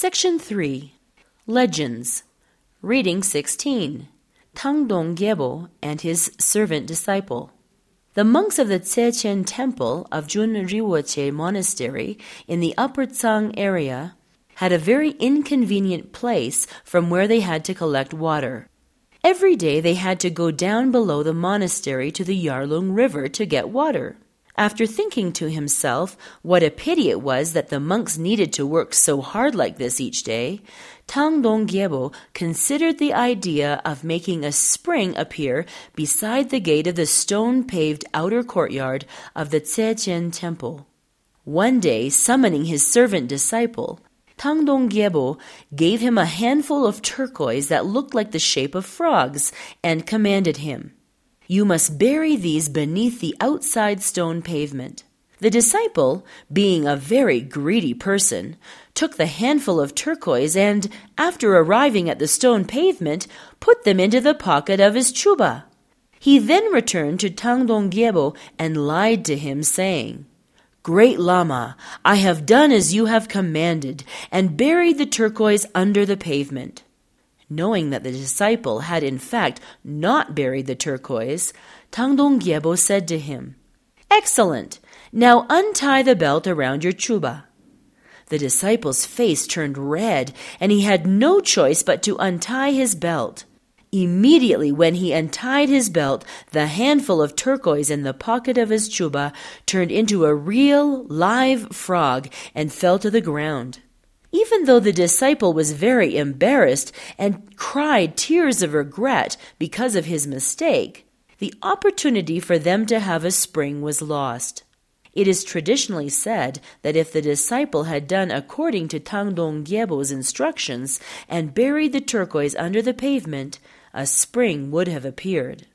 Section 3 Legends Reading 16 Tang Dong Gyebo and his servant disciple. The monks of the Tsechen temple of Jun Riwoche monastery in the Upper Tsang area had a very inconvenient place from where they had to collect water. Every day they had to go down below the monastery to the Yarlung River to get water. After thinking to himself what a pity it was that the monks needed to work so hard like this each day, Tang Dong Gyebo considered the idea of making a spring appear beside the gate of the stone paved outer courtyard of the Tsechen temple. One day, summoning his servant disciple, Tang Dong Gyebo gave him a handful of turquoise that looked like the shape of frogs and commanded him. You must bury these beneath the outside stone pavement. The disciple, being a very greedy person, took the handful of turquoise and, after arriving at the stone pavement, put them into the pocket of his chuba. He then returned to Tangdong Gyebo and lied to him, saying, Great Lama, I have done as you have commanded, and buried the turquoise under the pavement. Knowing that the disciple had in fact not buried the turquoise, Tangdong Gyebo said to him, Excellent! Now untie the belt around your chuba. The disciple's face turned red, and he had no choice but to untie his belt. Immediately when he untied his belt, the handful of turquoise in the pocket of his chuba turned into a real, live frog and fell to the ground. Even though the disciple was very embarrassed and cried tears of regret because of his mistake, the opportunity for them to have a spring was lost. It is traditionally said that if the disciple had done according to Tangdong Gyebo's instructions and buried the turquoise under the pavement, a spring would have appeared.